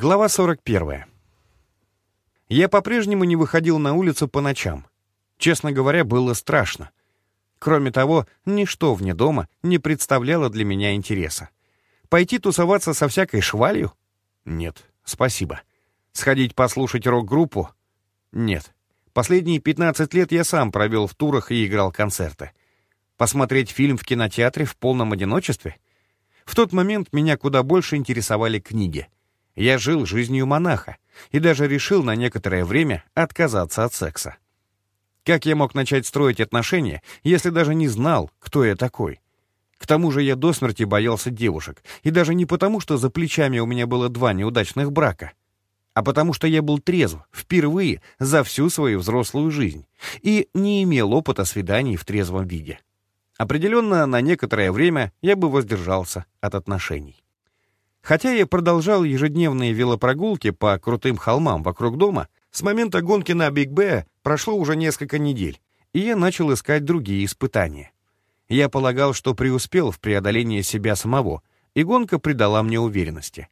Глава 41. Я по-прежнему не выходил на улицу по ночам. Честно говоря, было страшно. Кроме того, ничто вне дома не представляло для меня интереса. Пойти тусоваться со всякой швалью? Нет, спасибо. Сходить послушать рок-группу? Нет. Последние 15 лет я сам провел в турах и играл концерты. Посмотреть фильм в кинотеатре в полном одиночестве? В тот момент меня куда больше интересовали книги — я жил жизнью монаха и даже решил на некоторое время отказаться от секса. Как я мог начать строить отношения, если даже не знал, кто я такой? К тому же я до смерти боялся девушек, и даже не потому, что за плечами у меня было два неудачных брака, а потому что я был трезв впервые за всю свою взрослую жизнь и не имел опыта свиданий в трезвом виде. Определенно, на некоторое время я бы воздержался от отношений. Хотя я продолжал ежедневные велопрогулки по крутым холмам вокруг дома, с момента гонки на Биг Б прошло уже несколько недель, и я начал искать другие испытания. Я полагал, что преуспел в преодолении себя самого, и гонка придала мне уверенности.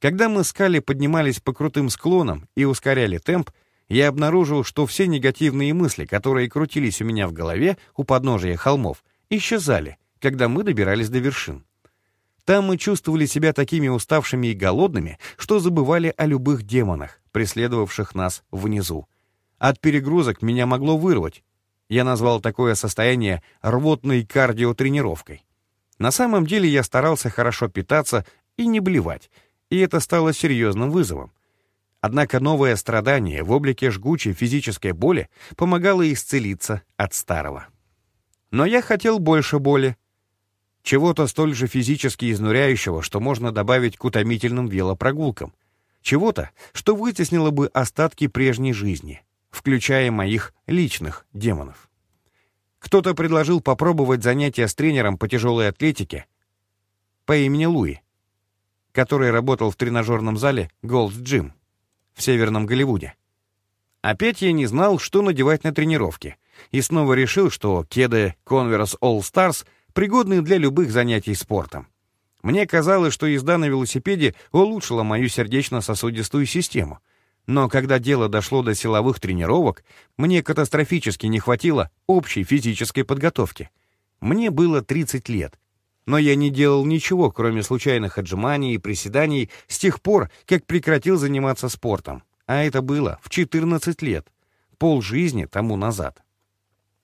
Когда мы с Калли поднимались по крутым склонам и ускоряли темп, я обнаружил, что все негативные мысли, которые крутились у меня в голове у подножия холмов, исчезали, когда мы добирались до вершин. Там мы чувствовали себя такими уставшими и голодными, что забывали о любых демонах, преследовавших нас внизу. От перегрузок меня могло вырвать. Я назвал такое состояние рвотной кардиотренировкой. На самом деле я старался хорошо питаться и не блевать, и это стало серьезным вызовом. Однако новое страдание в облике жгучей физической боли помогало исцелиться от старого. Но я хотел больше боли, чего-то столь же физически изнуряющего, что можно добавить к утомительным велопрогулкам. Чего-то, что вытеснило бы остатки прежней жизни, включая моих личных демонов. Кто-то предложил попробовать занятия с тренером по тяжелой атлетике по имени Луи, который работал в тренажерном зале Gold's Gym в Северном Голливуде. Опять я не знал, что надевать на тренировки, и снова решил, что кеды Converse All Stars — пригодные для любых занятий спортом. Мне казалось, что езда на велосипеде улучшила мою сердечно-сосудистую систему. Но когда дело дошло до силовых тренировок, мне катастрофически не хватило общей физической подготовки. Мне было 30 лет, но я не делал ничего, кроме случайных отжиманий и приседаний с тех пор, как прекратил заниматься спортом. А это было в 14 лет, полжизни тому назад.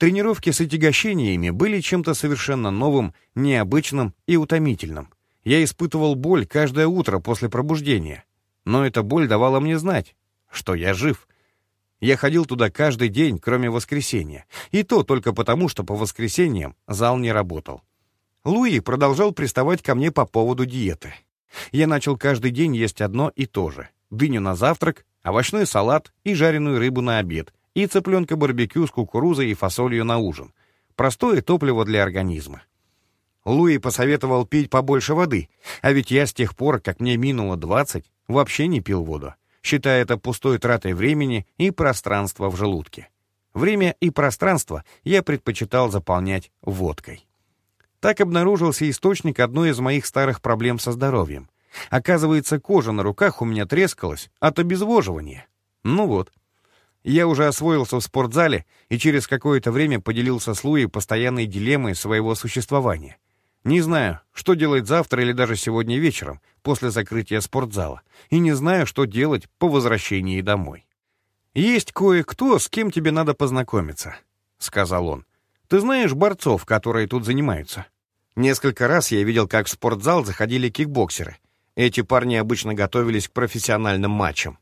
Тренировки с отягощениями были чем-то совершенно новым, необычным и утомительным. Я испытывал боль каждое утро после пробуждения. Но эта боль давала мне знать, что я жив. Я ходил туда каждый день, кроме воскресенья. И то только потому, что по воскресеньям зал не работал. Луи продолжал приставать ко мне по поводу диеты. Я начал каждый день есть одно и то же. Дыню на завтрак, овощной салат и жареную рыбу на обед — и цыпленка барбекю с кукурузой и фасолью на ужин. Простое топливо для организма. Луи посоветовал пить побольше воды, а ведь я с тех пор, как мне минуло 20, вообще не пил воду, считая это пустой тратой времени и пространства в желудке. Время и пространство я предпочитал заполнять водкой. Так обнаружился источник одной из моих старых проблем со здоровьем. Оказывается, кожа на руках у меня трескалась от обезвоживания. Ну вот, я уже освоился в спортзале и через какое-то время поделился с Луи постоянной дилеммой своего существования. Не знаю, что делать завтра или даже сегодня вечером, после закрытия спортзала, и не знаю, что делать по возвращении домой. «Есть кое-кто, с кем тебе надо познакомиться», — сказал он. «Ты знаешь борцов, которые тут занимаются?» Несколько раз я видел, как в спортзал заходили кикбоксеры. Эти парни обычно готовились к профессиональным матчам.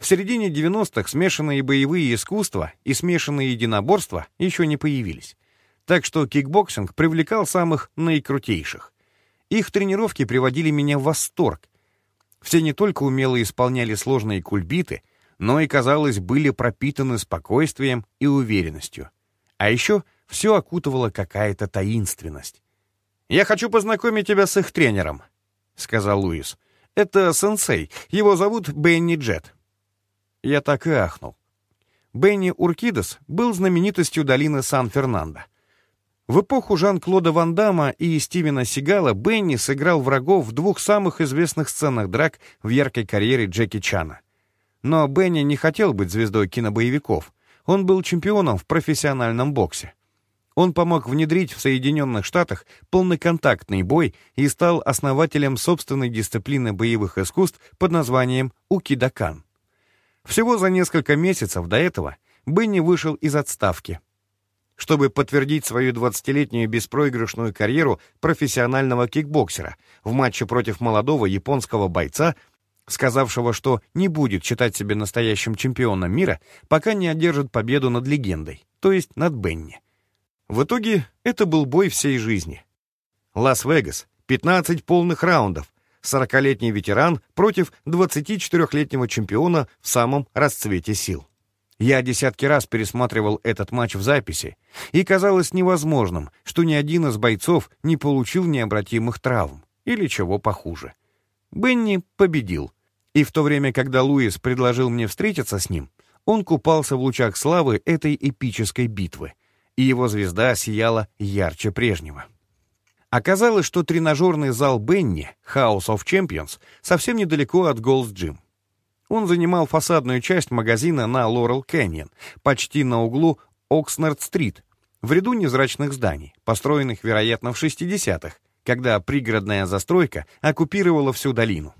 В середине 90-х смешанные боевые искусства и смешанные единоборства еще не появились. Так что кикбоксинг привлекал самых наикрутейших. Их тренировки приводили меня в восторг. Все не только умело исполняли сложные кульбиты, но и, казалось, были пропитаны спокойствием и уверенностью. А еще все окутывала какая-то таинственность. «Я хочу познакомить тебя с их тренером», — сказал Луис. «Это сенсей, его зовут Бенни Джет». Я так и ахнул. Бенни Уркидес был знаменитостью долины Сан-Фернандо. В эпоху Жан-Клода Ван Дамма и Стивена Сигала Бенни сыграл врагов в двух самых известных сценах драк в яркой карьере Джеки Чана. Но Бенни не хотел быть звездой кинобоевиков. Он был чемпионом в профессиональном боксе. Он помог внедрить в Соединенных Штатах полноконтактный бой и стал основателем собственной дисциплины боевых искусств под названием Укидакан. Всего за несколько месяцев до этого Бенни вышел из отставки — чтобы подтвердить свою 20-летнюю беспроигрышную карьеру профессионального кикбоксера в матче против молодого японского бойца, сказавшего, что не будет считать себя настоящим чемпионом мира, пока не одержит победу над легендой, то есть над Бенни. В итоге это был бой всей жизни. Лас-Вегас, 15 полных раундов, 40-летний ветеран против 24-летнего чемпиона в самом расцвете сил. Я десятки раз пересматривал этот матч в записи, и казалось невозможным, что ни один из бойцов не получил необратимых травм или чего похуже. Бенни победил, и в то время, когда Луис предложил мне встретиться с ним, он купался в лучах славы этой эпической битвы, и его звезда сияла ярче прежнего. Оказалось, что тренажерный зал Бенни, House of Champions, совсем недалеко от Gold's Gym. Он занимал фасадную часть магазина на Лорел Кэньон, почти на углу Окснард-стрит, в ряду невзрачных зданий, построенных, вероятно, в 60-х, когда пригородная застройка оккупировала всю долину.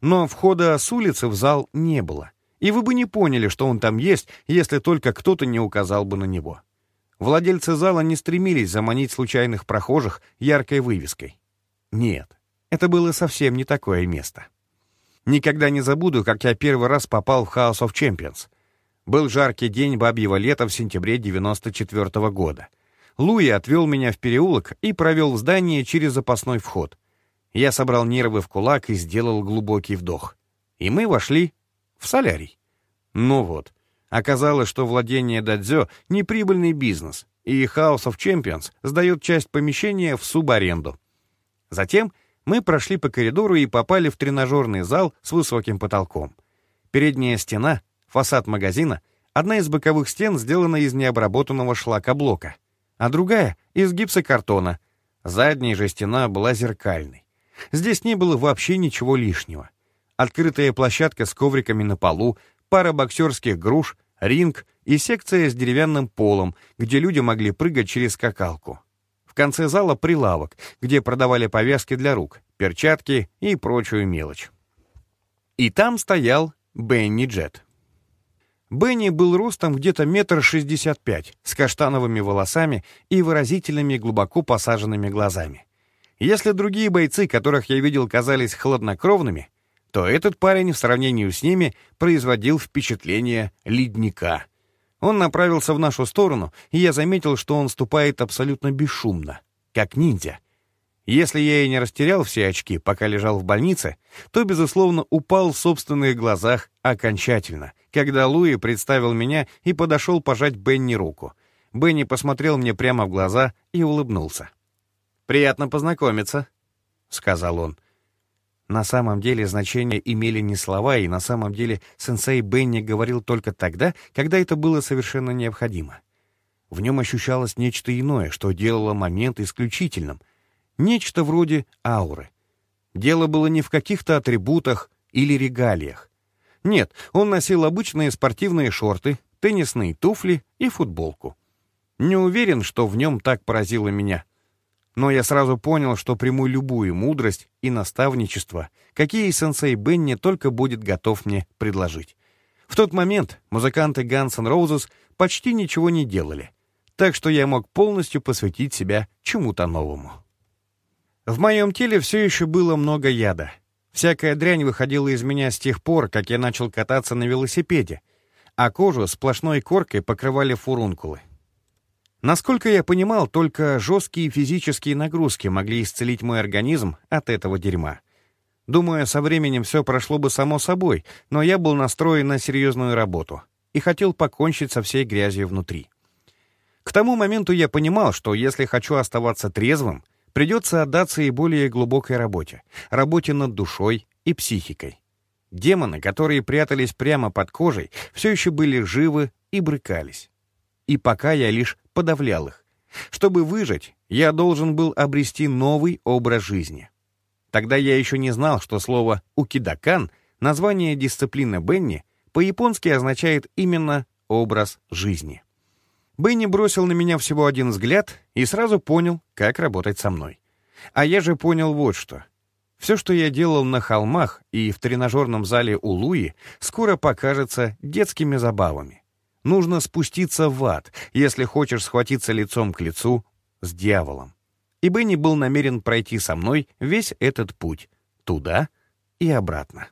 Но входа с улицы в зал не было, и вы бы не поняли, что он там есть, если только кто-то не указал бы на него. Владельцы зала не стремились заманить случайных прохожих яркой вывеской. Нет, это было совсем не такое место. Никогда не забуду, как я первый раз попал в House of Champions. Был жаркий день бабьего лета в сентябре 94 -го года. Луи отвел меня в переулок и провел в здание через запасной вход. Я собрал нервы в кулак и сделал глубокий вдох. И мы вошли в солярий. Ну вот, оказалось, что владение дадзё — неприбыльный бизнес, и House of Champions сдает часть помещения в субаренду. Затем — мы прошли по коридору и попали в тренажерный зал с высоким потолком. Передняя стена, фасад магазина, одна из боковых стен сделана из необработанного шлакоблока, а другая — из гипсокартона. Задняя же стена была зеркальной. Здесь не было вообще ничего лишнего. Открытая площадка с ковриками на полу, пара боксерских груш, ринг и секция с деревянным полом, где люди могли прыгать через скакалку. В конце зала прилавок, где продавали повязки для рук, перчатки и прочую мелочь. И там стоял Бенни Джет. Бенни был ростом где-то метр шестьдесят пять, с каштановыми волосами и выразительными глубоко посаженными глазами. Если другие бойцы, которых я видел, казались хладнокровными, то этот парень в сравнении с ними производил впечатление ледника — он направился в нашу сторону, и я заметил, что он ступает абсолютно бесшумно, как ниндзя. Если я и не растерял все очки, пока лежал в больнице, то, безусловно, упал в собственных глазах окончательно, когда Луи представил меня и подошел пожать Бенни руку. Бенни посмотрел мне прямо в глаза и улыбнулся. «Приятно познакомиться», — сказал он. На самом деле значение имели не слова, и на самом деле сенсей Бенни говорил только тогда, когда это было совершенно необходимо. В нем ощущалось нечто иное, что делало момент исключительным. Нечто вроде ауры. Дело было не в каких-то атрибутах или регалиях. Нет, он носил обычные спортивные шорты, теннисные туфли и футболку. Не уверен, что в нем так поразило меня — но я сразу понял, что приму любую мудрость и наставничество, какие сенсей Бенни только будет готов мне предложить. В тот момент музыканты Guns N' Roses почти ничего не делали, так что я мог полностью посвятить себя чему-то новому. В моем теле все еще было много яда. Всякая дрянь выходила из меня с тех пор, как я начал кататься на велосипеде, а кожу сплошной коркой покрывали фурункулы. Насколько я понимал, только жесткие физические нагрузки могли исцелить мой организм от этого дерьма. Думаю, со временем все прошло бы само собой, но я был настроен на серьезную работу и хотел покончить со всей грязью внутри. К тому моменту я понимал, что если хочу оставаться трезвым, придется отдаться и более глубокой работе, работе над душой и психикой. Демоны, которые прятались прямо под кожей, все еще были живы и брыкались. И пока я лишь подавлял их. Чтобы выжить, я должен был обрести новый образ жизни. Тогда я еще не знал, что слово «укидакан» — название дисциплины Бенни — по-японски означает именно «образ жизни». Бенни бросил на меня всего один взгляд и сразу понял, как работать со мной. А я же понял вот что. Все, что я делал на холмах и в тренажерном зале у Луи, скоро покажется детскими забавами. Нужно спуститься в ад, если хочешь схватиться лицом к лицу с дьяволом. И Бенни был намерен пройти со мной весь этот путь, туда и обратно.